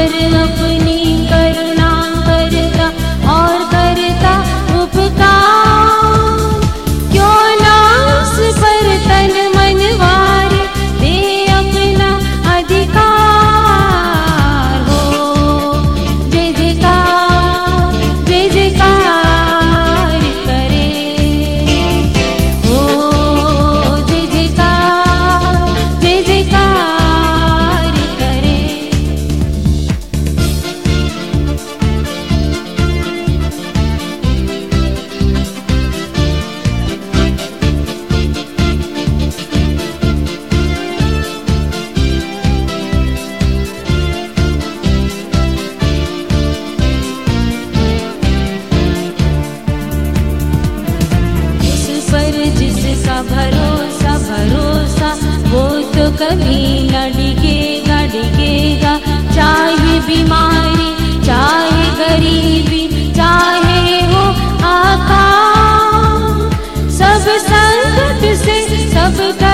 पर अपनी करुणा भरोसा भरोसा, वो तो कभी न डिगेगा डिगेगा चाहे बीमारी, चाहे गरीबी, चाहे हो आका सब संकट से सबका